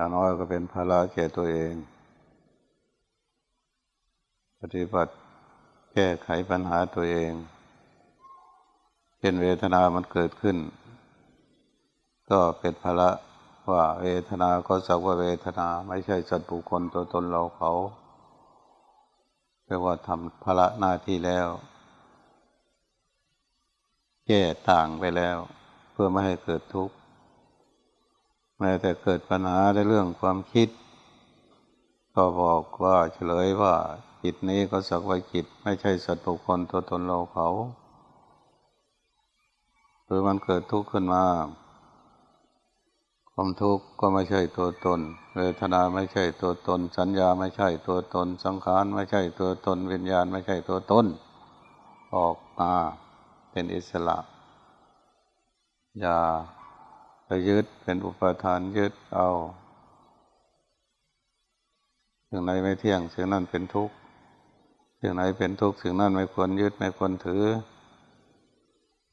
อย่างน้อยก็เป็นภาระแก่ตัวเอง ปฏิบัติแก้ไขปัญหาตัวเองเป็นเวทนามันเกิดขึ้น ก็เป็นภาระว่าเวทนาก็สักว่าเวทนาไม่ใช่สัตว์บุคคลตัวตนเราเขาแปลว่าทำภาระหน้าที่แล้ว แก้ต่างไปแล้ว เพื่อไม่ให้เกิดทุกข์ แม้แต่เกิดปัญหาในเรื่องความคิด ก็บอกว่าเฉลยว่าจิตนี้ก็สักว่าจิตไม่ใช่สัตว์บุคคลตัวตนเราเขา หรือมันเกิดทุกข์ขึ้นมา ความทุกข์ก็ไม่ใช่ตัวตนเวทนาไม่ใช่ตัวตน สัญญาไม่ใช่ตัวตน สังขารไม่ใช่ตัวตน วิญญาณไม่ใช่ตัวตน ออกมาเป็นอิสระ อย่า ไปยึดเป็นอุปทานยึดเอาสิ่งไหนไม่เที่ยงสิ่งนั้นเป็นทุกข์สิ่งไหนเป็นทุกข์สิ่งนั้นไม่ควรยึดไม่ควรถือ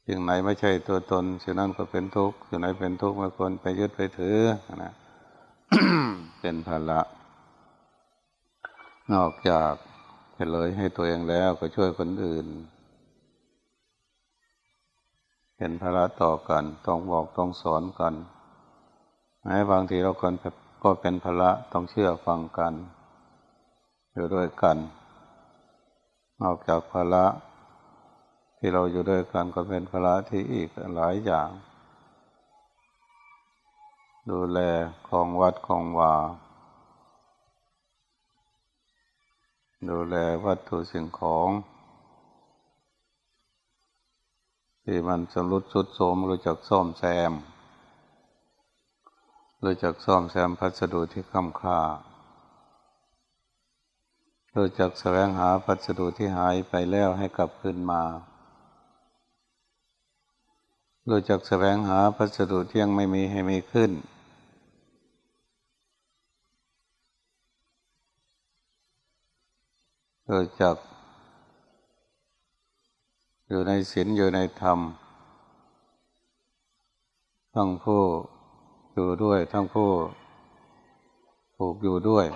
สิ่งไหนไม่ใช่ตัวตนสิ่งนั้นก็เป็นทุกข์สิ่งไหนเป็นทุกข์ไม่ควรไปยึดไปถือนะเป็นภาระนอกจากเฉลยให้ตัวเองแล้วก็ช่วยคนอื่น เป็นภาระต่อกัน ต้องบอกต้องสอนกันแม้บางทีเราคนก็เป็นภาระต้องเชื่อฟังกันอยู่ด้วยกัน นอกจากภาระที่เราอยู่ด้วยกันก็เป็นภาระที่อีกหลายอย่าง ดูแลของวัดของวาดูแลวัตถุสิ่งของ ที่มันสรุดสุดโสมรู้จักซ่อมแซมรู้จักซ่อมแซมพัสดุที่ค้ำค่ารู้จักแสวงหาพัสดุที่หายไปแล้วให้กลับคืนมารู้จักแสวงหาพัสดุที่ยังไม่มีให้มีขึ้นรู้จัก อยู่ในศีลอยู่ในธรรม ทั้งผู้อยู่ด้วย ทั้งผู้ผูกอยู่ด้วย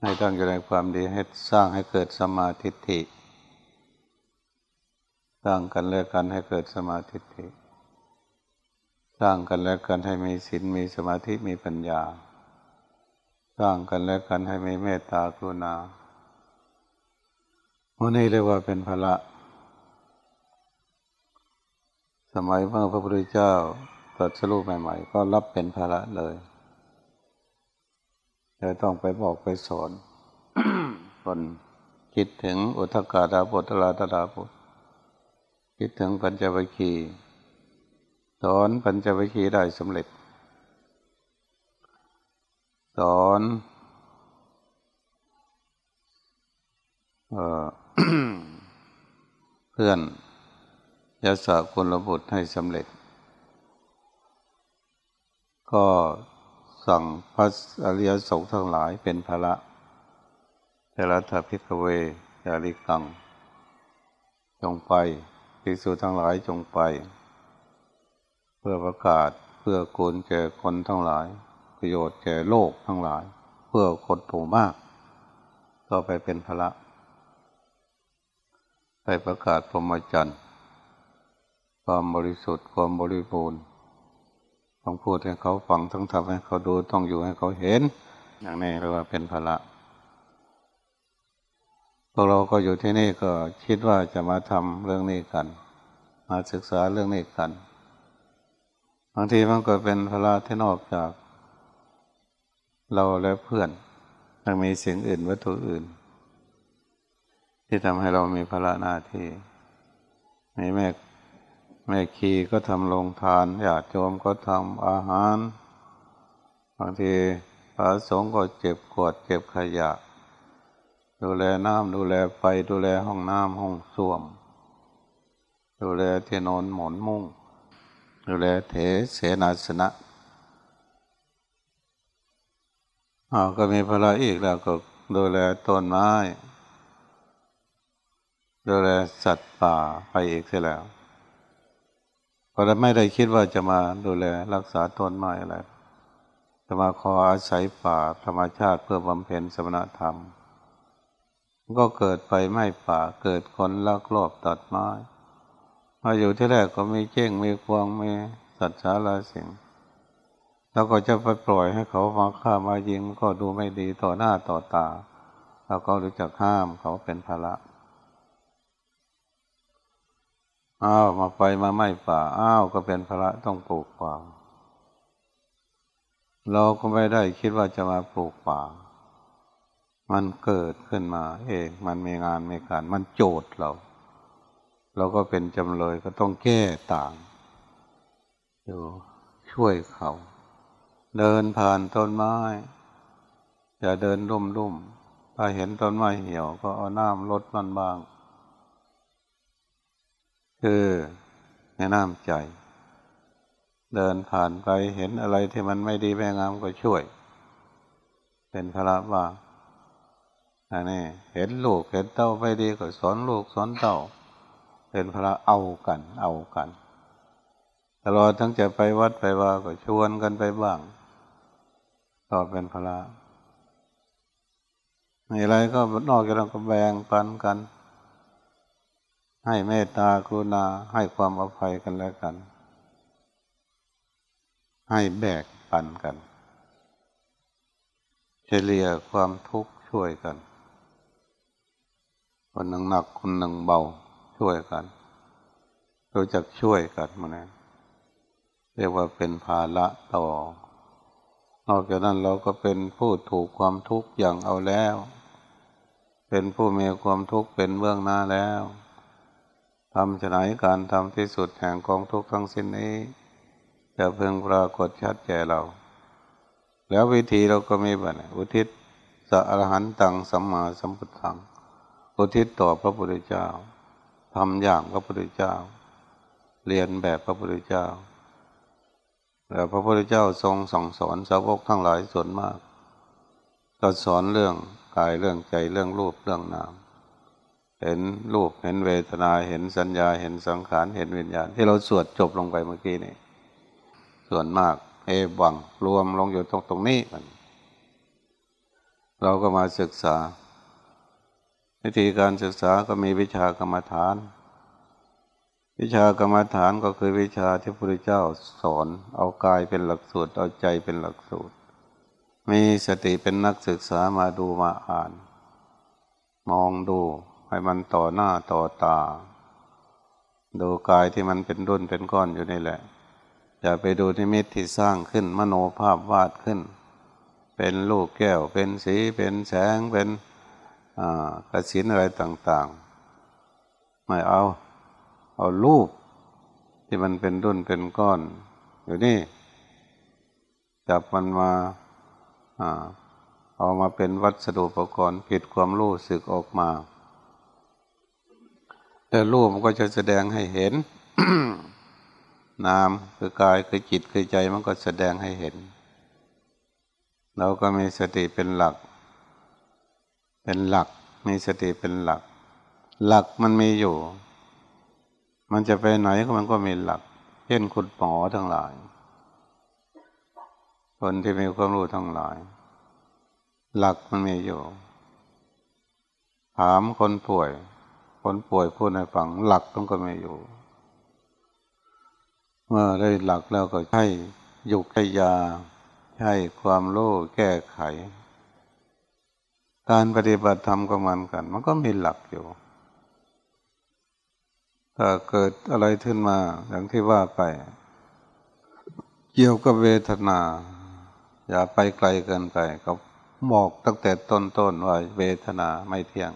ให้ตั้งอยู่ในความดีให้สร้างให้เกิดสมาธิิสร้างกันและกันให้เกิดสมาธิิสร้างกันและกันให้มีศีลมีสมาธิมีปัญญา สร้างกันและกันให้มีเมตตากรุณา วันนี้เรียกว่าเป็นพระ สมัยเมื่อพระพุทธเจ้าตรัสรู้ใหม่ ๆ ก็รับเป็นภาระเลยจะต้องไปบอกไปสอนคนคิดถึงอุทกาดาบทลาตดาบทคิดถึงปัญจวัคคีสอนปัญจวัคคีได้สำเร็จ สอน เพื่อนยาสาคุณระบุตรให้สำเร็จ ก็สั่งพระอริยสงฆ์ทั้งหลายเป็นภาระเทระทพิกเวยาลิกัง จงไปภิกษุทั้งหลายจงไป เพื่อประกาศเพื่อกุลแก่คนทั้งหลาย ประโยชน์แก่โลกทั้งหลาย เพื่อคนผู้มาก ก็ไปเป็นภาระ ไปประกาศพรหมจรรย์ความบริสุทธิ์ความบริบูรณ์ต้องพูดให้เขาฟังต้องทำให้เขาดูต้องอยู่ให้เขาเห็น อย่างนี้เรียกว่าเป็นภาระพวกเราก็อยู่ที่นี่ก็คิดว่าจะมาทำเรื่องนี้กัน มาศึกษาเรื่องนี้กันบางทีมันก็เป็นภาระที่นอกจาก เราและเพื่อนยังมีสิ่งอื่นวัตถุอื่น ที่ทำให้เรามีภาระหน้าที่มีแม่แม่คีก็ทำลงทานญาติโยมก็ทำอาหารบางทีพระสงฆ์ก็เจ็บขวดเจ็บขยะ ดูแลน้ำดูแลไฟดูแลห้องน้ำห้องส้วม ดูแลที่นอนหมอนมุ้งดูแลเถเสนาสนะอาก็มีพระอีกแล้วก็ดูแลต้นไม้ ดูแลสัตว์ป่าไปเอกเสียแล้วเราไม่ได้คิดว่าจะมาดูแลรักษาต้นไม้อะไรจะมาขออาศัยป่าธรรมชาติเพื่อบำเพ็ญสมณธรรม ก็เกิดไฟไหม้ป่าเกิดคนลักลอบตัดไม้มาอยู่ที่แรกก็มีเจ้งมีควงมีสัตว์สาราสิงแล้วก็จะไปปล่อยให้เขามาฆ่ามายิงก็ดูไม่ดีต่อหน้าต่อตา แล้วก็รู้จักห้ามเขาเป็นภาระ อ้าวมาไฟมาไหม้ป่าอ้าวก็เป็นภาระต้องปลูกป่าเราก็ไม่ได้คิดว่าจะมาปลูกป่า มันเกิดขึ้นมา เอง มันมีงานมีการ มันโจทย์เรา เราก็เป็นจำเลยก็ต้องแก้ต่างอยู่ช่วยเขา เดินผ่านต้นไม้ อย่าเดินรุ่มรุ่มถ้าเห็นต้นไม้เหี่ยวก็เอาน้ำลดมันบ้าง คือแนะนำใจ เดินผ่านไปเห็นอะไรที่มันไม่ดีไม่งามก็ช่วย เป็นพระบ้าอันนี้เห็นลูกเห็นเต้าไม่ดีก็สอนลูกสอนเต้า เป็นพระเอากัน เอากันตลอดทั้งจะไปวัดไปว่าก็ชวนกันไปบ้างก็เป็นพระในอะไรก็นอกจากนั้นก็แบ่งปันกัน ให้เมตตากรุณาให้ความอภัยกันแล้วกัน ให้แบกปันกันเฉลี่ยความทุกข์ช่วยกัน คนหนึ่งหนักคนหนึ่งเบาช่วยกันรู้จักช่วยกันมานะเรียกว่าเป็นภาระต่อนอกจากนั้นเราก็เป็นผู้ถูกความทุกข์อย่างเอาแล้ว เป็นผู้มีความทุกข์เป็นเบื้องหน้าแล้ว ทำฉไหนการทำที่สุดแห่งกองทุกข์ทั้งสิ้นนี้ จะเพิ่งปรากฏชัดแก่เรา แล้ววิธีเราก็มีบัณอุทิศสะอรหันตังสัมมาสัมพุทธังอุทิศต่อพระพุทธเจ้าทำอย่างพระพุทธเจ้า เรียนแบบพระพุทธเจ้าแล้วพระพุทธเจ้าทรงสั่งสอนสาวกทั้งหลายส่วนมากก็สอนเรื่องกายเรื่องใจเรื่องรูปเรื่องนาม เห็นรูปเห็นเวทนาเห็นสัญญาเห็นสังขารเห็นวิญญาณที่เราสวดจบลงไปเมื่อกี้นี่ส่วนมาก เอวังรวมลงอยู่ตรงตรงนี้มันเราก็มาศึกษา วิธีการศึกษาก็มีวิชากรรมฐาน วิชากรรมฐานก็คือวิชาที่พระพุทธเจ้าสอนเอากายเป็นหลักสูตรเอาใจเป็นหลักสูตร มีสติเป็นนักศึกษามาดูมาอ่าน มองดู ให้มันต่อหน้าต่อตา ดูกายที่มันเป็นรุ่นเป็นก้อนอยู่นี่แหละ อย่าไปดูนิมิตที่สร้างขึ้นมโนภาพวาดขึ้น เป็นลูกแก้วเป็นสีเป็นแสงเป็นกระสินอะไรต่างๆ ไม่เอา เอารูปที่มันเป็นรุ่นเป็นก้อนอยู่นี่จับมันมาเอามาเป็นวัสดุอุปกรณ์ผิดความรู้สึกออกมา แต่รูปมันก็จะแสดงให้เห็น นามคือกายคือจิตคือใจมันก็แสดงให้เห็น เราก็มีสติเป็นหลัก เป็นหลัก มีสติเป็นหลัก หลักมันมีอยู่ มันจะไปไหนก็มันก็มีหลัก เช่นคุณหมอทั้งหลาย คนที่มีความรู้ทั้งหลาย หลักมันมีอยู่ ถามคนป่วย คนป่วยพูดในฝังหลักต้องก็มีอยู่ เมื่อได้หลักแล้วก็ใช้ยุกใช้ยาใช้ความรู้แก้ไข การปฏิบัติธรรมก็มันกัน มันก็มีหลักอยู่ถ้าเกิดอะไรขึ้นมาอย่างที่ว่าไป เกี่ยวกับเวทนา อย่าไปไกลเกินไปก็บอกตั้งแต่ต้นๆว่าเวทนาไม่เที่ยง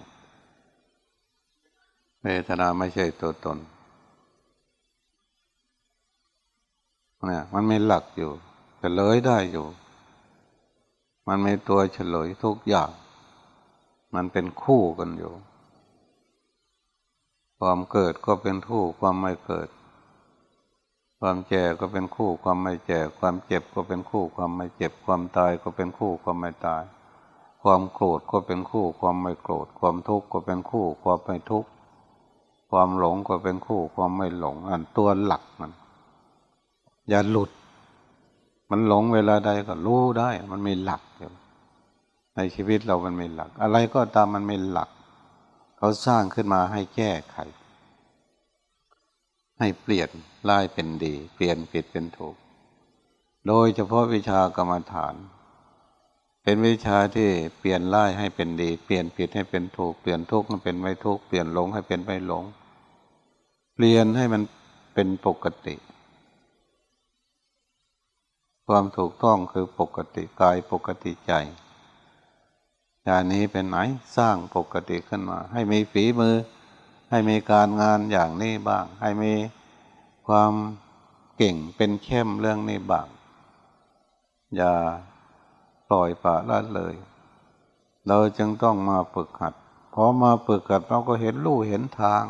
เวทนาไม่ใช่ตัวตนเนี่ยมันมีหลักอยู่เฉลยได้อยู่ มันมีตัวเฉลยทุกอย่าง มันเป็นคู่กันอยู่ ความเกิดก็เป็นคู่ความไม่เกิด ความแก่ก็เป็นคู่ความไม่แก่ความเจ็บก็เป็นคู่ความไม่เจ็บ ความตายก็เป็นคู่ความไม่ตาย ความโกรธก็เป็นคู่ความไม่โกรธ ความทุกข์ก็เป็นคู่ความไม่ทุกข์ ความหลงก็เป็นคู่ความไม่หลง อันตัวหลักมัน อย่าหลุด มันหลงเวลาใดก็รู้ได้ มันมีหลักอยู่ในชีวิตเรามันมีหลัก อะไรก็ตามมันมีหลัก เขาสร้างขึ้นมาให้แก้ไข ให้เปลี่ยนร้ายเป็นดี เปลี่ยนผิดเป็นถูก โดยเฉพาะวิชากรรมฐาน เป็นวิชาที่เปลี่ยนร้ายให้เป็นดี เปลี่ยนผิดให้เป็นถูก เปลี่ยนทุกข์ให้เป็นไม่ทุกข์ เปลี่ยนหลงให้เป็นไม่หลง เปลี่ยนให้มันเป็นปกติ ความถูกต้องคือปกติกายปกติใจอย่างนี้เป็นไหนสร้างปกติขึ้นมา ให้มีฝีมือ ให้มีการงานอย่างนี้บ้าง ให้มีความเก่งเป็นเข้มเรื่องนี้บ้าง อย่าปล่อยปละละเลย เราจึงต้องมาฝึกหัดพอมาฝึกหัดเราก็เห็นลู่เห็นทาง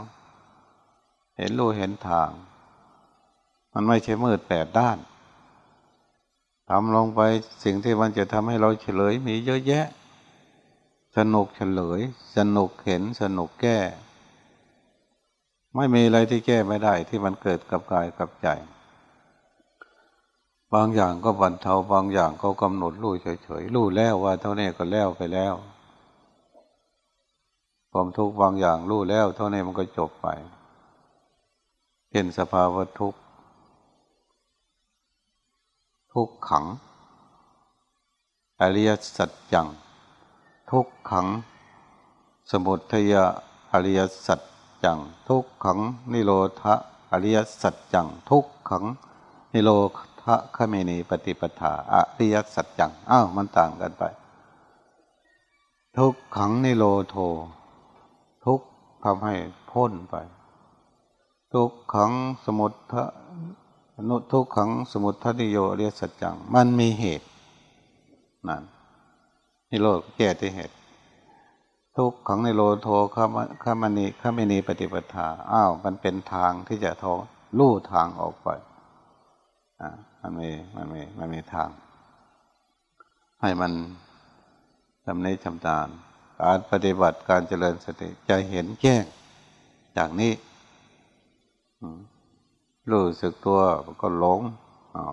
เห็นลู่เห็นทาง มันไม่ใช่มืดแปดด้านทำลงไปสิ่งที่มันจะทำให้เราเฉลยมีเยอะแยะ สนุกเฉลย สนุกเห็นสนุกแก้ ไม่มีอะไรที่แก้ไม่ได้ที่มันเกิดกับกายกับใจ บางอย่างก็บรรเทาบางอย่างก็กำหนดรู้เฉยๆรู้แล้วว่าเท่านี้ก็แล้วไปแล้วความทุกข์บางอย่างรู้แล้ว เท่านี้มันก็จบไป เห็นสภาวะทุกข์ ทุกขัง อริยสัจจัง ทุกขัง สมุทัยอริยสัจจัง ทุกขัง นิโรธะอริยสัจจัง ทุกขัง นิโรธะขเมนีปฏิปทาอริยสัจจังอ้าวมันต่างกันไป ทุกขังนิโรโท ทุกทำให้พ้นไป ทุกขังสมุทะนุทุกขังสมุทัติโยเรียสัจจัง มันมีเหตุนั่นนิโรธแก้ที่เหตุ ทุกขังในโลโทขามาขามานีข้ามินีปฏิปทาอ้าวมันเป็นทางที่จะทองลู่ทางออกไปอ่ามันมีมันมีมันมีทาง ให้มันทำในชำนาญการปฏิบัติการเจริญสติจะเห็นแจ้งจากนี้ รู้สึกตัวก็หลง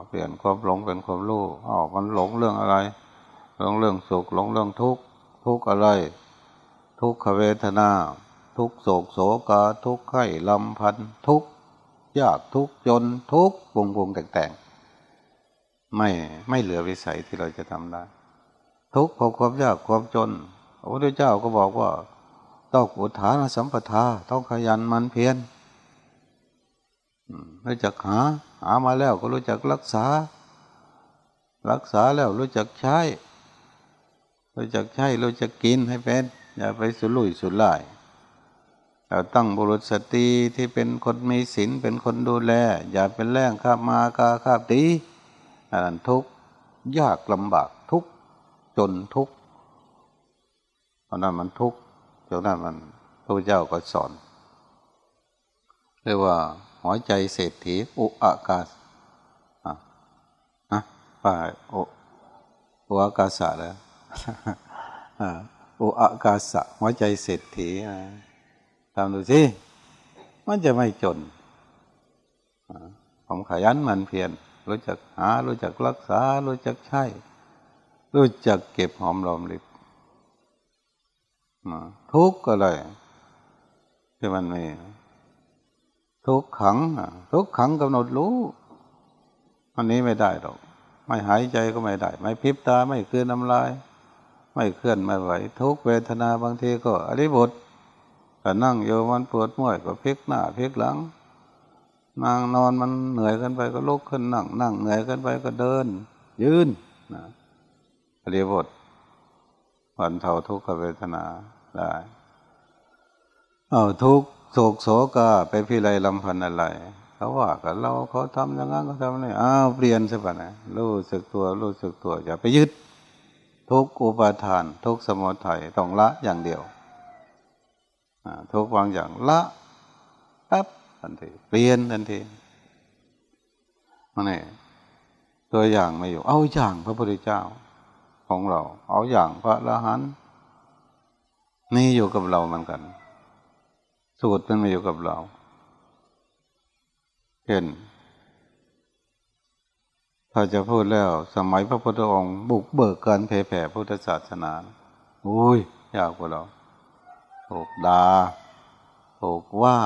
เปลี่ยนความหลงเป็นความรู้อ๋อมันหลงเรื่องอะไร หลงเรื่องสุขหลงเรื่องทุกข์ทุกข์อะไร ทุกขเวทนา ทุกโศกโศกาทุกไข้ลำพันทุกยากทุกจนทุกวงวงแต่งๆไม่ไม่เหลือวิสัยที่เราจะทำได้ ทุกข์เพราะความยากความจนพระพุทธเจ้าก็บอกว่าต้องอุทานสัมปทาต้องขยันมันเพียร รู้จักหา หามาแล้วก็รู้จักรักษา รักษาแล้วรู้จักใช้ รู้จักใช้รู้จักกินให้เป็นอย่าไปสุรุ่ยสุร่ายเราตั้งบุรุษสตรีที่เป็นคนมีศีลเป็นคนดูแล อย่าเป็นแรงข้ามากาข้าตีอันนั้นทุกยากลำบากทุกจนทุกเพราะนั้นมันทุกจนนั้นมันพระเจ้าก็สอนเรียกว่า หัวใจเศรษฐีอุอากาศอะป่าอุอุอากาศะแล้วอุอากาศะหัวใจเศรษฐีทำดูสิมันจะไม่จนผมขยันมันเพียรรู้จักหา รู้จักรักษา รู้จักใช้ รู้จักเก็บหอมรอมริบทุกข์ก็เลยที่มันไม่ ทุกขังทุกขังกำหนดรู้อันนี้ไม่ได้หรอก ไม่หายใจก็ไม่ได้ ไม่พิบตาไม่เคลื่อนน้ำลาย ไม่เคลื่อนไม่ไหว ทุกเวทนาบางทีก็อริบทแต่นั่งโยมันปวดเมื่อยก็พลิกหน้าพลิกหลังนั่งนอนมันเหนื่อยกันไปก็ลุกขึ้นนั่งนั่งเหนื่อยกันไปก็เดิน ยืนนะอริบทผ่อนเท่าทุกขเวทนาได้ เอาทุกโศกโศกาไปพิไรลำพันอะไร เขาว่ากับเราเขาทำอย่างนั้นเขาทำนี่อ้าวเปลี่ยนใช่ปะนะรู้สึกตัวรู้สึกตัวอย่าไปยึด ทุกอุปาทาน ทุกสมุทัยต้องละอย่างเดียวทุกวางอย่างละปั๊บทันทีเปลี่ยนทันทีนี่ตัวอย่างไม่อยู่ เอาอย่างพระพุทธเจ้าของเรา เอาอย่างพระละหันนี่อยู่กับเราเหมือนกัน สูตรมันมาอยู่กับเราเห็นถ้าจะพูดแล้ว สมัยพระพุทธองค์ บุกเบิกการเผยแผ่พุทธศาสนาอุ้ยยากกว่าเราถูกดา่าถูกว่า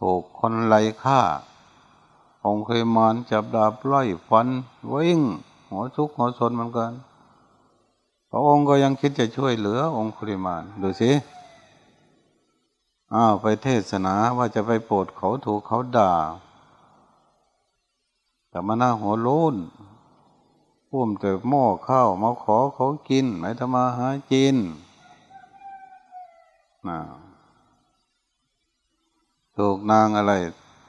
ถูกคนไล่ฆ่า องค์เคยมานจับดาบไล่ฟันวิ่ง หัวทุกหัวชนเหมือนกัน พระองค์ก็ยังคิดจะช่วยเหลือองค์คุริมานดูสิ อ้าวไปเทศนาว่าจะไปโปรดเขาถูกเขาด่า แต่มาหน้าหัวโล้นพุ่มแต่หม้อข้าวมาขอเขากิน ไม่ทำมาหาจินนะถูกนางอะไร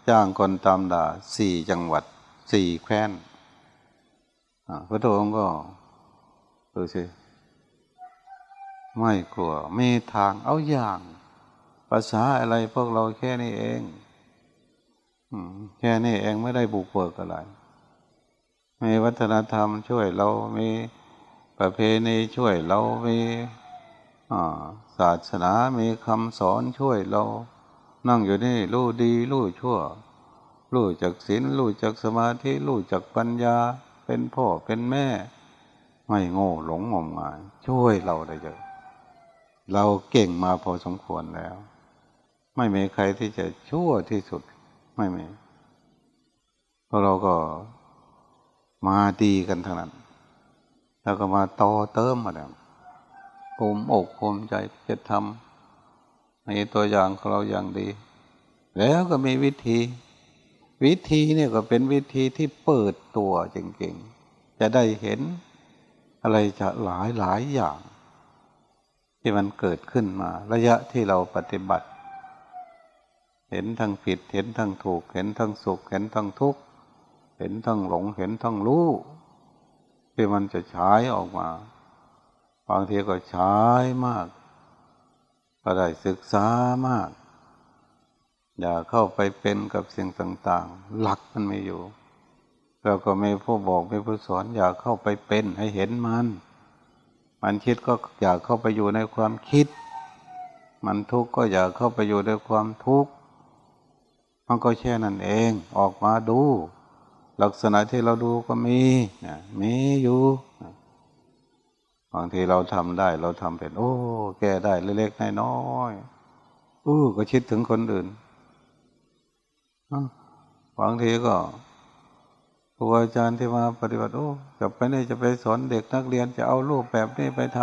จ้างคนตามด่าสี่จังหวัดสี่แคว้นพระองก็ดูสิไม่กลัวมีทางเอาอย่าง ภาษาอะไรพวกเราแค่นี้เองแค่นี้เองไม่ได้บุกเบิกอะไร มีวัฒนธรรมช่วยเรามีประเพณีช่วยเรามีศาสนามีคำสอนช่วยเรา นั่งอยู่นี่รู้ดีรู้ชั่ว รู้จักศีลรู้จักสมาธิรู้จักปัญญา เป็นพ่อเป็นแม่ ไม่โง่หลงงมงาย ช่วยเราได้เยอะเราเก่งมาพอสมควรแล้ว ไม่มีใครที่จะชั่วที่สุดไม่มีเพราะเราก็มาดีกันทั้งนั้น แล้วก็มาต่อเติมมาแล้วภูมิอกภูมิใจจะทำในตัวอย่างของเราอย่างดี แล้วก็มีวิธี วิธีเนี่ยก็เป็นวิธีที่เปิดตัวจริงๆ จะได้เห็นอะไรจะหลายหลายอย่าง ที่มันเกิดขึ้นมา ระยะที่เราปฏิบัติ เห็นทั้งผิด เห็นทั้งถูก เห็นทั้งสุข เห็นทั้งทุกข์ เห็นทั้งหลง เห็นทั้งรู้ที่มันจะใช้ออกมา บางทีก็ใช้มาก ก็ได้ศึกษามาก อย่าเข้าไปเป็นกับสิ่งต่าง ๆ หลักมันไม่อยู่แล้วก็ไม่ผู้บอกไม่ผู้สอน อย่าเข้าไปเป็นให้เห็นมัน มันคิดก็อย่าเข้าไปอยู่ในความคิด มันทุกข์ก็อย่าเข้าไปอยู่ในความทุกข์ มันก็แค่นั้นเอง ออกมาดู ลักษณะที่เราดูก็มีมีอยู่บางทีเราทำได้ เราทำเป็น โอ้ แก้ได้เล็กๆน้อยๆอู้ก็คิดถึงคนอื่นบางทีก็ครูอาจารย์ที่มาปฏิบัติโอ้จะไปนี่จะไปสอนเด็กนักเรียนจะเอารูปแบบนี้ไปท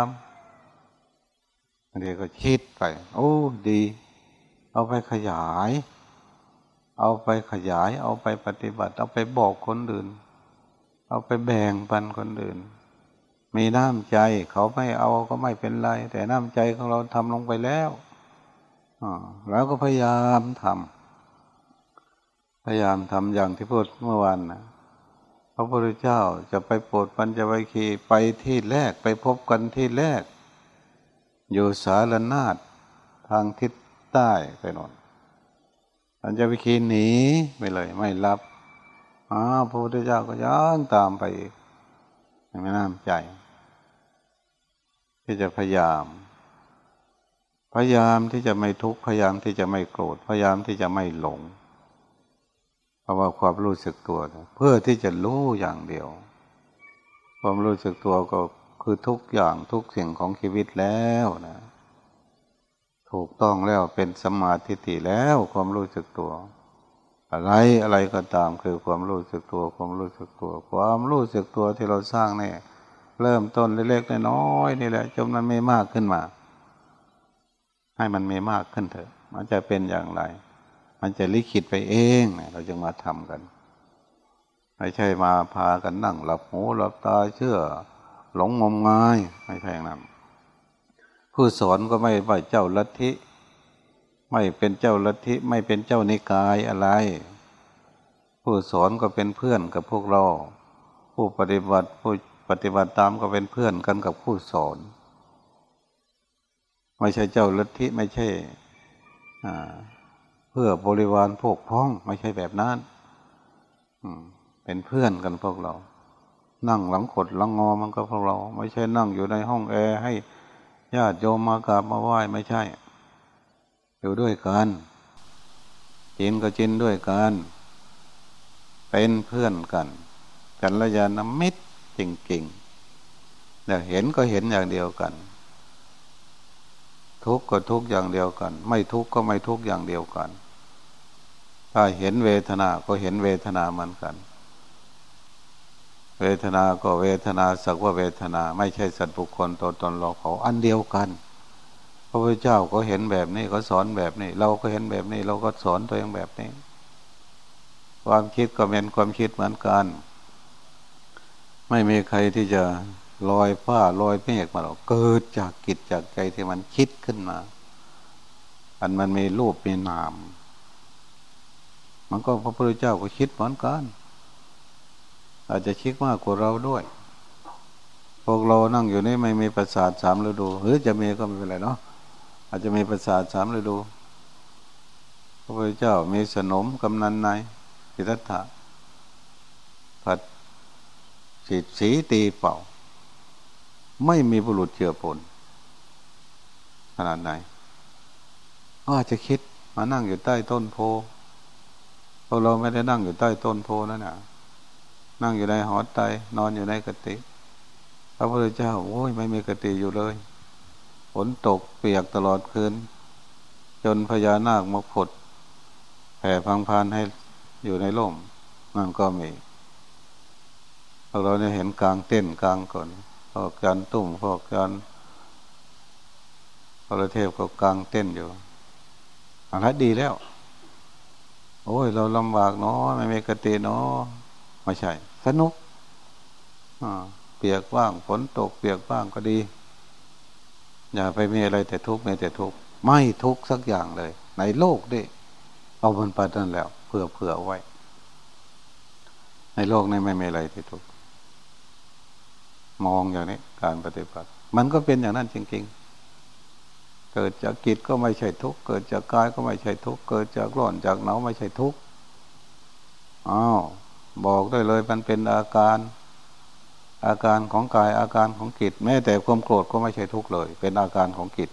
ำบางทีก็คิดไป โอ้ดี เอาไปขยาย เอาไปขยาย เอาไปปฏิบัติ เอาไปบอกคนอื่น เอาไปแบ่งปันคนอื่น มีน้ำใจเขาไม่เอาก็ไม่เป็นไร แต่น้ำใจของเราทำลงไปแล้วแล้วก็พยายามทำพยายามทำอย่างที่พูดเมื่อวานนะพระพุทธเจ้าจะไปโปรดปัญจวัคคีย์ไปที่แรกไปพบกันที่แรก อยู่สารนาฏทางทิศใต้ไปนอน อันจะไปคีนหนีไม่เลยไม่รับอ๋อพระพุทธเจ้าก็ย่างตามไปอีกไม่น้ำใจ ที่จะพยายาม พยายามที่จะไม่ทุกข์พยายามที่จะไม่โกรธพยายามที่จะไม่หลง เพราะว่าความรู้สึกตัว เพื่อที่จะรู้อย่างเดียว ความรู้สึกตัวก็คือทุกอย่างทุกสิ่งของชีวิตแล้วนะ ถูกต้องแล้วเป็นสมาธิแล้วความรู้สึกตัว อะไรอะไรก็ตามคือความรู้สึกตัว ความรู้สึกตัว ความรู้สึกตัวที่เราสร้างเนี่ยเริ่มต้นเล็กๆน้อยๆนี่แหละจนมันไม่มากขึ้นมา ให้มันไม่มากขึ้นเถอะ มันจะเป็นอย่างไร มันจะลิขิตไปเองเราจึงมาทำกัน ไม่ใช่มาพากันนั่งหลับหูหลับตาเชื่อ หลงงมงายไม่ใช่อย่างนั้น ผู้สอนก็ไม่ใช่เจ้าลัทธิ ไม่เป็นเจ้าลัทธิ ไม่เป็นเจ้านิกายอะไร ผู้สอนก็เป็นเพื่อนกับพวกเรา ผู้ปฏิบัติผู้ปฏิบัติตามก็เป็นเพื่อนกันกับผู้สอน ไม่ใช่เจ้าลัทธิไม่ใช่เพื่อบริวารพวกพ้องไม่ใช่แบบนั้นเป็นเพื่อนกันพวกเรา นั่งหลังขดหลังงอมันก็พวกเรา ไม่ใช่นั่งอยู่ในห้องแอร์ให้ ญาติโยมมากราบมาไหว้ไม่ใช่ อยู่ด้วยกันจินก็จินด้วยกันเป็นเพื่อนกันกันระยาณมิตรจริงๆเนี่ยเห็นก็เห็นอย่างเดียวกัน ทุกข์ก็ทุกข์อย่างเดียวกัน ไม่ทุกข์ก็ไม่ทุกข์อย่างเดียวกัน ถ้าเห็นเวทนา ก็เห็นเวทนาเหมือนกัน เวทนาก็เวทนาสักว่าเวทนา ไม่ใช่สัตว์บุคคลตัวตนเราเขาอันเดียวกัน พระพุทธเจ้าก็เห็นแบบนี้ก็สอนแบบนี้ เราก็เห็นแบบนี้ เราก็สอนตัวเองแบบนี้ ความคิดก็เป็นความคิดเหมือนกัน ไม่มีใครที่จะลอยผ้าลอยเมฆมาหรอกเกิดจากกิจจากใจที่มันคิดขึ้นมา อันมันมีรูปมีนาม มันก็พระพุทธเจ้าก็คิดเหมือนกัน อาจจะคิดมากกว่าเราด้วย พวกเรานั่งอยู่นี่ไม่มีประสาทสามฤดูหรือจะมีก็ไม่เป็นไรเนาะอาจจะมีประสาทสามฤดู พระพุทธเจ้ามีสนมกำนันในพิทัตถะผัดสีสีตีเป่า ไม่มีบุรุษเชื่อผลขนาดไหนก็อาจจะคิดมานั่งอยู่ใต้ต้นโพพวกเราไม่ได้นั่งอยู่ใต้ต้นโพนั่นน่ะ นั่งอยู่ในหอไตนอนอยู่ในกติ พระพุทธเจ้าโอ้ยไม่มีกติอยู่เลยฝนตกเปียกตลอดคืน จนพญานาคมาผดแผ่พังพานให้อยู่ในร่มนั่นก็มีเราเนี่ยเห็นกลางเต้นกลางก่อนพวกจันตุ่มพวกจันพระเทพก็กลางเต้นอยู่อันนั้นดีแล้ว โอ้ย เราลำบากเนาะไม่มีกติเนาะ ไม่ใช่ สนุกเปียกบ้างฝนตกเปียกบ้างก็ดี อย่าไปมีอะไรแต่ทุกข์มีแต่ทุกข์ไม่ทุกข์สักอย่างเลย ในโลกดิเอามันไปนั่นแล้วเผื่อเผื่อไว้ ในโลกนี้ไม่มีอะไรที่ทุกข์มองอย่างนี้ การปฏิบัติ มันก็เป็นอย่างนั้นจริง ๆเกิดจากกิจก็ไม่ใช่ทุกข์เกิดจากกายก็ไม่ใช่ทุกข์เกิดจากร้อนจากหนาวไม่ใช่ทุกข์อ้าว บอกได้เลยมันเป็นอาการ อาการของกายอาการของจิตแม้แต่ความโกรธก็ไม่ใช่ทุกข์เลย เป็นอาการของจิต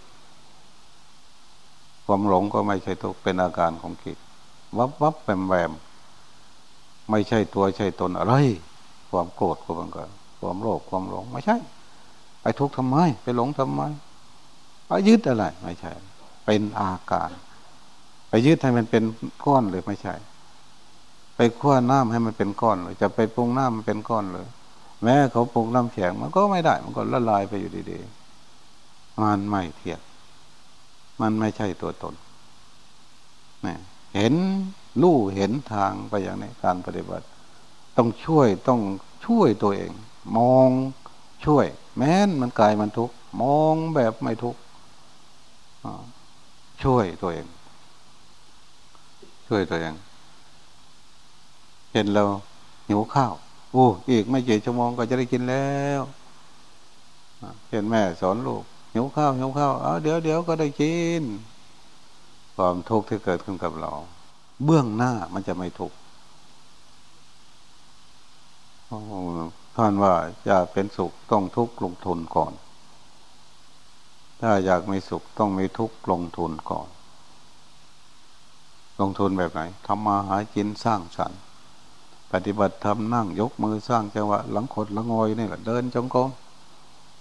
ความหลงก็ไม่ใช่ทุกข์เป็นอาการของจิตวับวับแวมแวมไม่ใช่ตัวใช่ตนอะไรความโกรธก็เหมือนกันความโลภความหลงไม่ใช่ ไปทุกข์ทำไม ไปหลงทำไมไปยึดอะไร ไม่ใช่ เป็นอาการ ไปยึดให้มันเป็นก้อนเลยไม่ใช่ ไปขั้วน้ำให้มันเป็นก้อนเลยจะไปปรุงน้ำมันเป็นก้อนเลย แม้เขาปรุงน้ำแข็งมันก็ไม่ได้ มันก็ละลายไปอยู่ดีๆมันไม่เที่ยงมันไม่ใช่ตัวตนนี่เห็นลู่เห็นทางไปอย่างนี้การปฏิบัติ ต้องช่วยต้องช่วยตัวเอง มองช่วย แม้นมันกายมันทุกมองแบบไม่ทุกช่วยตัวเอง ช่วยตัวเอง เห็นเราหิวข้าว โอ้อีกไม่กี่ชั่วโมงก็จะได้กินแล้วเห็นแม่สอนลูกหิวข้าวหิวข้าวเอาเดี๋ยวเดี๋ยวก็ได้กิน ความทุกข์ที่เกิดขึ้นกับเรา เบื้องหน้ามันจะไม่ทุกข์ท่านว่าอยากเป็นสุขต้องทุกข์ลงทุนก่อน ถ้าอยากมีสุขต้องมีทุกข์ลงทุนก่อน ลงทุนแบบไหนทำมาหากินสร้างสรรค์ ปฏิบัติธรรมนั่งยกมือสร้างจังหวะหลังขดหลังงอยนี่แหละเดินจงกรม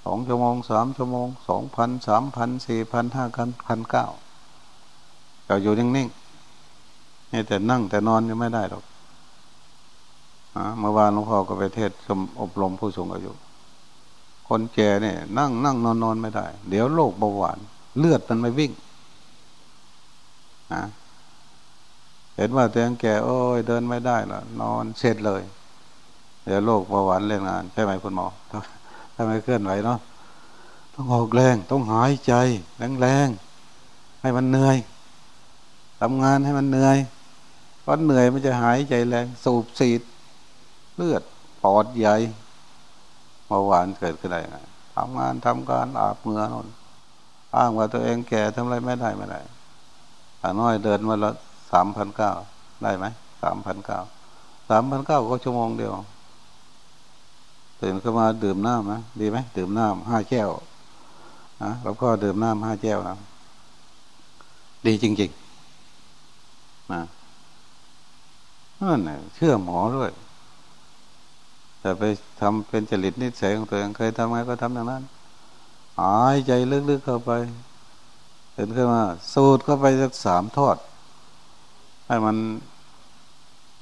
สองชั่วโมงสามชั่วโมงสองพันสามพันสี่พันห้าพันพันเก้าเราอยู่นิ่งๆนี่แต่นั่งแต่นอนยังไม่ได้หรอกเมื่อวานหลวงพ่อก็ไปเทศชมอบรมผู้สูงอายุ คนแก่เนี่ย นั่งนั่งนอนนอนไม่ได้ เดี๋ยวโรคเบาหวาน เลือดมันไม่วิ่งนะ เห็นว่าตัวเองแก่โอ้ยเดินไม่ได้ละนอนเสร็จเลย เดี๋ยวโรคเบาหวานเล่นงานใช่ไหมคุณหมอทำไมเคลื่อนไหวเนาะต้องออกแรงต้องหายใจแรงๆให้มันเหนื่อยทำงานให้มันเหนื่อยเพราะเหนื่อยมันจะหายใจแรงสูบสีดเลือดปอดใหญ่เบาหวานเกิดขึ้นได้ไงทำงานทำการอาบเหงื่อนนอ้างว่าตัวเองแก่ทำอะไรไม่ได้ไม่ได้อาน้อยเดินมาแล้ว สามพันเก้าได้ไหมสามพันเก้าสามพันเก้าก็ชั่วโมงเดียวตื่นขึ้นมาดื่มน้ำนะดีไหมดื่มน้ำห้าแก้วนะแล้วก็ดื่มน้ำห้าแก้วนะดีจริงๆนะนั่นเชื่อหมอด้วยจะไปทำเป็นจริตนิสัยของตัวเองเคยทำไงก็ทำอย่างนั้นหายใจลึกๆเข้าไปเห็นขึ้นมาสูดเข้าไปสักสามทอด ให้มัน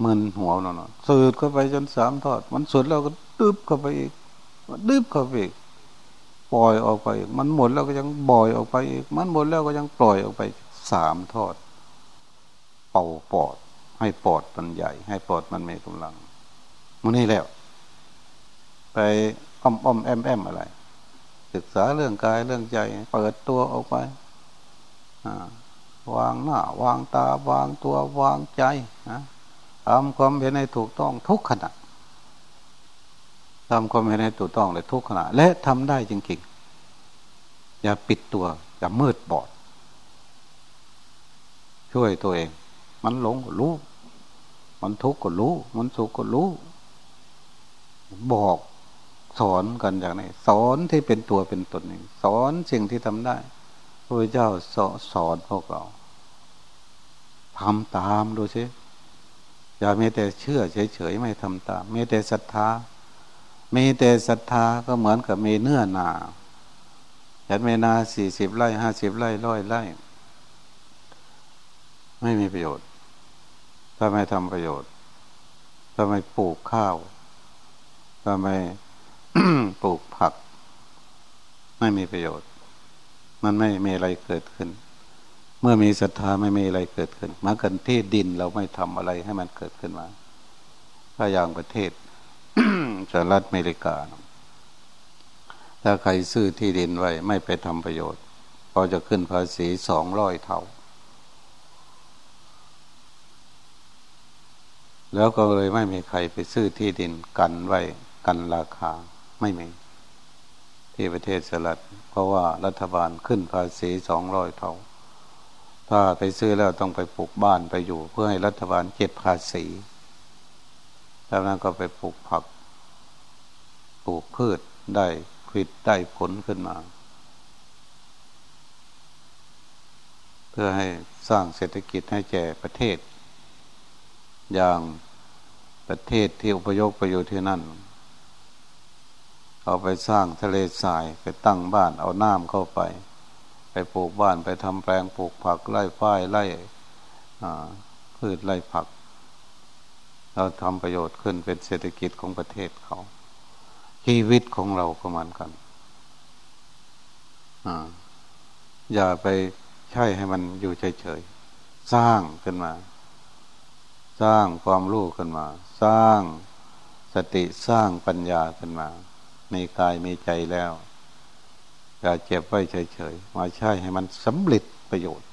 มึนหัวหน่อยสูดเข้าไปจนสามทอด มันสุดแล้วก็ดึบเข้าไปอีกดึบเข้าไปอีกปล่อยออกไปอีกมันหมดแล้วก็ยังบ่อยออกไปอีกมันหมดแล้วก็ยังปล่อยออกไปสามทอด เป่าปอด ให้ปอดมันใหญ่ ให้ปอดมันมีกำลังมันนี่แล้ว ไปอ้อมอ้อมแอมแอมอะไร ศึกษาเรื่องกายเรื่องใจ เปิดตัวออกไปอ่า วางหน้าวางตาวางตัววางใจนะทำความเห็นให้ถูกต้องทุกขณะทำความเห็นให้ถูกต้องเลยทุกขณะ และทำได้จริงๆ อย่าปิดตัว อย่ามืดบอด ช่วยตัวเอง มันหลงก็รู้ มันทุกข์ก็รู้ มันสุขก็รู้ บอกสอนกันอย่างนี้สอนที่เป็นตัวเป็นตนเองสอนสิ่งที่ทำได้พระเจ้าสอนสอนพวกเรา ทำตามดูสิอย่ามีแต่เชื่อเฉยๆไม่ทำตามมีแต่ศรัทธามีแต่ศรัทธาก็เหมือนกับมีเนื้อนาฉันมีนาสี่สิบไร่ห้าสิบไร่ร้อยไร่ ไม่มีประโยชน์ ถ้าไม่ทำประโยชน์ถ้าไม่ปลูกข้าวถ้าไม่ปลูกผัก ไม่มีประโยชน์ มันไม่มีอะไรเกิดขึ้น เมื่อมีศรัทธาไม่มีอะไรเกิดขึ้นมากันที่ดินเราไม่ทำอะไรให้มันเกิดขึ้นมา ถ้าอย่างประเทศสหรัฐอเมริกา ถ้าใครซื้อที่ดินไว้ ไม่ไปทำประโยชน์ก็จะขึ้นภาษีสองร้อยเท่า แล้วก็เลยไม่มีใครไปซื้อที่ดินกันไว้กันราคาไม่มี ที่ประเทศสหรัฐเพราะว่ารัฐบาลขึ้นภาษีสองร้อยเท่า ถ้าไปซื้อแล้วต้องไปปลูกบ้านไปอยู่ เพื่อให้รัฐบาลเก็บภาษีแล้วนั้นก็ไปปลูกผัก ปลูกพืชได้ผลิตได้ผลขึ้นมา เพื่อให้สร้างเศรษฐกิจให้แก่ประเทศ อย่างประเทศที่อุปยกไปอยู่ที่นั่น เอาไปสร้างทะเลทรายไปตั้งบ้านเอาน้ำเข้าไป ไปปลูกบ้านไปทำแปลงปลูกผักไล่ฝ้ายไล่พืชไล่ผัก เราทำประโยชน์ขึ้นเป็นเศรษฐกิจของประเทศเขา ชีวิตของเราก็เหมือนกันออย่าไปใช่ให้มันอยู่เฉยๆสร้างขึ้นมา สร้างความรู้ขึ้นมา สร้างสติสร้างปัญญาขึ้นมามีกายมีใจแล้ว อย่าเจ็บไว้เฉยๆมาใช่ให้มันสำเร็จประโยชน์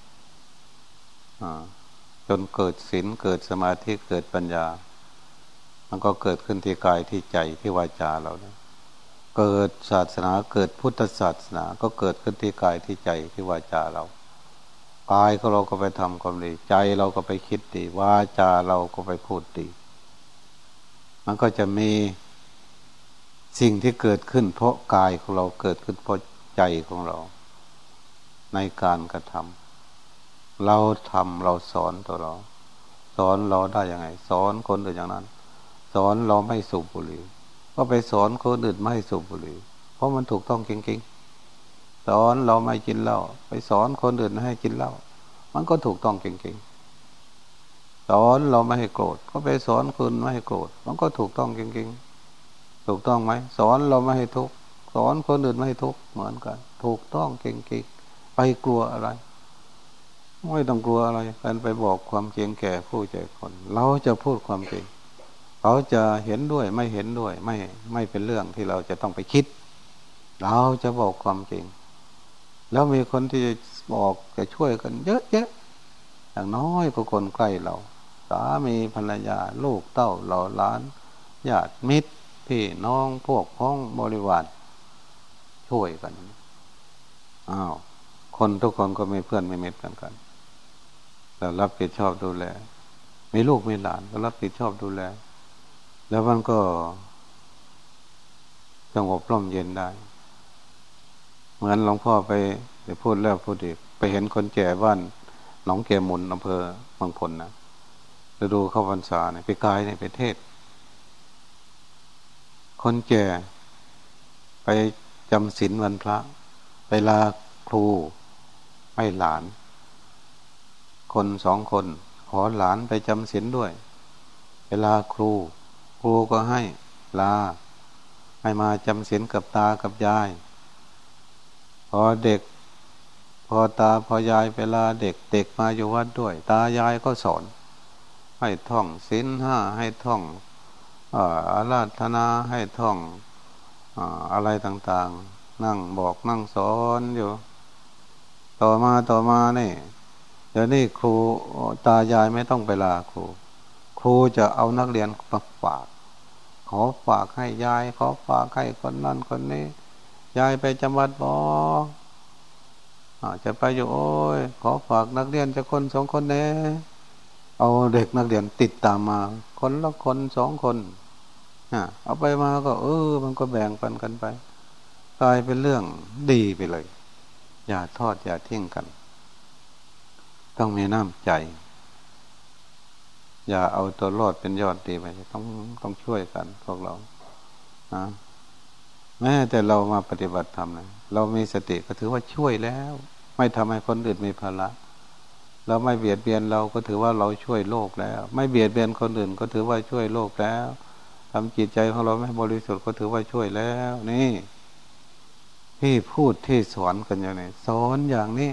จนเกิดศีลเกิดสมาธิเกิดปัญญา มันก็เกิดขึ้นที่กายที่ใจที่วาจาเราเนี่ยเกิดศาสนาเกิดพุทธศาสนา ก็เกิดขึ้นที่กายที่ใจที่วาจาเรากายก็เราก็ไปทำความดี ใจเราก็ไปคิดดีวาจาเราก็ไปพูดดี มันก็จะมีสิ่งที่เกิดขึ้น เพราะกายของเราเกิดขึ้นเพราะ ใจของเรา ในการกระทำเราทำเราสอนตัวเรา สอนเราได้ยังไง สอนคนอื่นอย่างนั้น สอนเราไม่สูบบุหรี่ก็ไปสอนคนอื่นไม่สูบบุหรี่เพราะมันถูกต้องจริงๆสอนเราไม่กินเหล้าไปสอนคนอื่นให้กินเหล้ามันก็ถูกต้องจริงๆสอนเราไม่ให้โกรธ ก็ไปสอนคนไม่ให้โกรธ มันก็ถูกต้องจริงๆ ถูกต้องไหมสอนเราไม่ให้ทุกข์ อนคนอื่นไม่ทุกข์เหมือนกัน ถูกต้องจริงๆไปกลัวอะไร ไม่ต้องกลัวอะไรการไปบอกความจริงแก่ผู้ใจคน เราจะพูดความจริงเขาจะเห็นด้วยไม่เห็นด้วย ไม่ไม่เป็นเรื่องที่เราจะต้องไปคิด เราจะบอกความจริง แล้วมีคนที่จะบอกจะช่วยกัน เยอะแยะอย่างน้อยก็คนใกล้เราสามีภรรยาลูกเต้าเหล่าล้านญาติมิตรพี่น้องพวกพ้องบริวาร ช่วยกันอ้าวคนทุกคนก็มีเพื่อนไม่เม็ดกันกันเรารับผิดชอบดูแลมีลูกมีหลานก็รับผิดชอบดูแล แล้วมันก็สงบร่มเย็นได้ เหมือนหลวงพ่อไปไปพูดแล้วพูดอีกไปเห็นคนแก่บ้านหนองเกมุนอำเภอบางพลนะไปดูเข้าพรรษาเนี่ยไปกายในประเทศ คนแก่ไป จำศีลวันพระไปลาครูให้หลาน คนสองคน ขอหลานไปจำศีลด้วย เวลาครู ครูก็ให้ลา ให้มาจำศีลกับตากับยาย พอเด็ก พอตาพอยายเวลาเด็กเด็กมาอยู่วัดด้วย ตายายก็สอน ให้ท่องศีลห้าให้ท่องอาราธนาให้ท่อง อะไรต่างๆ นั่งบอกนั่งสอนอยู่ ต่อมาต่อมาเนี่เดี๋ยวนี้ครูตายายไม่ต้องไปลาครู ครูจะเอานักเรียนมาฝาก ขอฝากให้ยาย ขอฝากให้คนนั้นคนนี้ ยายไปจำวัดบอจะไปอยู่โอ้ย ขอฝากนักเรียนจะคนสองคนเน่เอาเด็กนักเรียนติดตามมา คนละคนสองคน เอาไปมาก็ เออ มันก็แบ่งปันกันไปกลายเป็นเรื่องดีไปเลย อย่าทอดอย่าเทิ้งกัน ต้องมีน้ำใจ อย่าเอาตัวรอดเป็นยอดดีไปต้องต้องช่วยกันพวกเรานะแม้แต่เรามาปฏิบัติธรรมนะเรามีสติก็ถือว่าช่วยแล้ว ไม่ทำให้คนอื่นมีภาระเราไม่เบียดเบียนเราก็ถือว่าเราช่วยโลกแล้ว ไม่เบียดเบียนคนอื่นก็ถือว่าช่วยโลกแล้ว ทำจิตใจของเราไม่บริสุทธิ์ก็ถือว่าช่วยแล้ว นี่ ที่พูดที่สอนกันอย่างนี้สอนอย่างนี้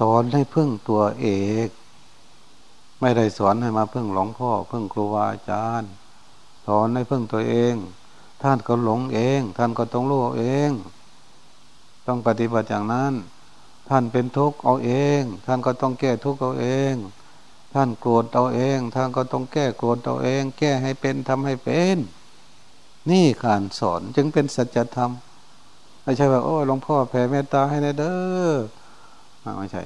สอนให้พึ่งตัวเอกไม่ได้สอนให้มาพึ่งหลวงพ่อ พึ่งครูบาอาจารย์สอนให้พึ่งตัวเอง ท่านก็หลงเอง ท่านก็ต้องรู้เอง ต้องปฏิบัติอย่างนั้น ท่านเป็นทุกข์เอาเอง ท่านก็ต้องแก้ทุกข์เอาเอง ท่านโกรธเอาเอง ท่านก็ต้องแก้โกรธเอาเอง แก้ให้เป็นทำให้เป็น นี่การสอนจึงเป็นสัจธรรมไม่ใช่ว่าโอ้หลวงพ่อแผ่เมตตาให้ในเด้อไม่ใช่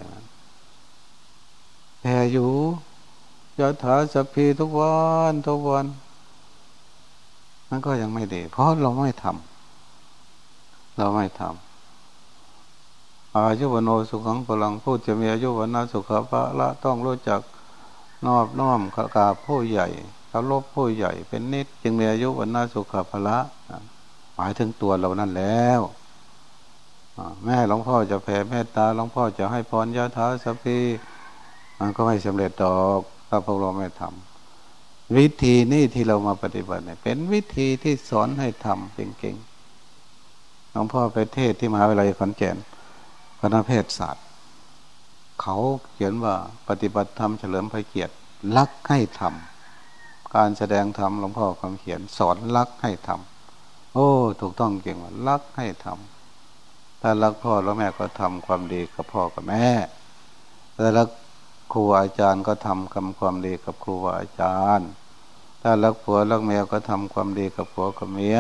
แผ่อยู่ยะถาสพีทุกวันทุกวันนั่นก็ยังไม่ดี เพราะเราไม่ทำเราไม่ทำอายุวโนสุขังพลังพูดจะมีอายุวันนาสุขภะละต้องรู้จัก นอบน้อมกราบผู้ใหญ่เคารพผู้ใหญ่เป็นนิด จึงมีอายุวันนาสุขภละหมายถึงตัวเรานั่นแล้วแม่หลวงพ่อจะแผ่เมตตาหลวงพ่อจะให้พรยาถาสพีมันก็ไม่สำเร็จดอกถ้าพวกเราไม่ทำวิธีนี้ที่เรามาปฏิบัติเนี่ยเป็นวิธีที่สอนให้ทำเก่งๆหลวงพ่อไปเทศที่มหาวิทยาลัยขอนแก่นคณะแพทยศาสตร์ เขาเขียนว่าปฏิบัติธรรมเฉลิมพระเกียรติรักให้ทำการแสดงธรรมหลวงพ่อคำเขียนสอนรักให้ทำโอ้ ถูกต้องเก่งว่ารักให้ทำถ้ารักพ่อแล้วแม่ก็ทำความดีกับพ่อกับแม่ถ้ารักครูอาจารย์ก็ทำคำความดีกับครูอาจารย์ ถ้ารักผัวรักเมียก็ทำความดีกับผัวกับเมีย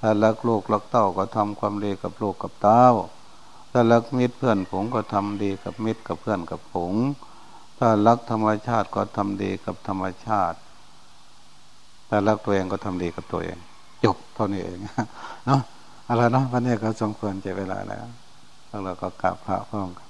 ถ้ารักลูกรักเต้าก็ทำความดีกับลูกกับเต้า ถ้ารักมิตรเพื่อนผงก็ทำดีกับมิตรกับเพื่อนกับผง ถ้ารักธรรมชาติก็ทำดีกับธรรมชาติ ถ้ารักตัวเองก็ทำดีกับตัวเองจบเท่านี้เองเนาะอะไรเนาะวันนี้ก็สมควรจะเวลาแล้วแล้วเราก็กราบพระพร้อมกัน